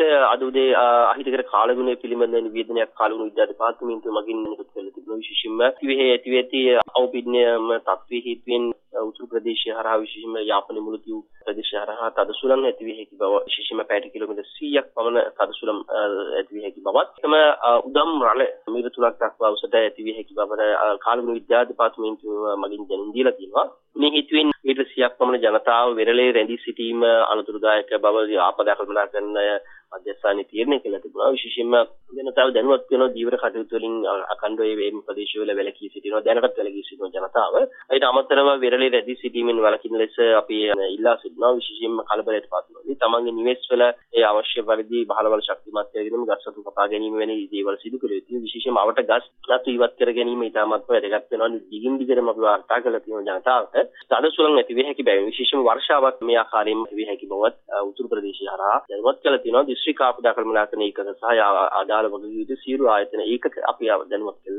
විදිහට අද උදේ අහිතකර කාලගුණය පිළිබඳ නිවේදනයක් කාලගුණ විද්‍යා දෙපාර්තමේන්තුව මගින් නිකුත් කළ තිබුණා විශේෂයෙන්ම කිවෙහි ඇති ඇති අවපීඩනයම තත්ත්වයේ හේතුවෙන් උතුරු ප්‍රදේශය හරහා විශේෂයෙන්ම යාපනයේ මුලතිව් ප්‍රදේශය හරහා තද සුළං ඇති විය හැකි බව විශේෂයෙන්ම පැයට කිලෝමීටර් 100ක් පමණ තද සුළං ඇති විය හැකි බවත්. එම උදම් රළ මීටර 3ක් දක්වා උසට ඇති විය හැකි බවට කාලගුණ විද්‍යා දෙපාර්තමේන්තුව මගින් දැනුම් දීලා තියෙනවා. මේ හේතුවෙන් මීටර 100ක් පමණ ජනතාව වෙරළේ රැඳී සිටීම අනතුරුදායක බව ආපදා කළමනා කරන මධ්‍යස්ථානයේ තීරණය කළා තිබුණා විශේෂයෙන්ම ජනතාව දැනුවත් වෙනවා ජීවර කටයුතු වලින් අඛණ්ඩව මේ ප්‍රදේශවල වැළකී සිටිනවා දැනටත් වැළකී සිටිනවා ජනතාව. ඊට අමතරව වෙරළේ රැඳී සිටීමෙන් වළකින ලෙස අපි ඉල්ලා සිටිනවා විශේෂයෙන්ම කලබලයට පත් නොවී තමන්ගේ නිවෙස්වල ඒ අවශ්‍ය පරිදි බහලවල ශක්තිමත් කර ගැනීම ගස්වතු කපා ගැනීම වැනි දේවල් සිදු කළ යුතුයි. විශේෂයෙන්ම අවට ගස් නතු ඉවත් කර ගැනීම ඉතාමත් වැදගත් වෙනවා. දිගින් දිගටම අපි වාර්තා කළ තියෙන ජනතාවට තද සුළං ඇති විය හැකි බැවින් විශේෂයෙන්ම වර්ෂාවක් මේ ආකාරයෙන් විය හැකි බවත් උතුරු ප්‍රදේශය හරහා දැනුවත් කළ තියෙනවා. දිස්ත්‍රික් ආපදා කළමනාකරණ ඒකක සහ අදාළ වගකීම් සියලු ආයතන ඒකක අපි දැනුවත් කළා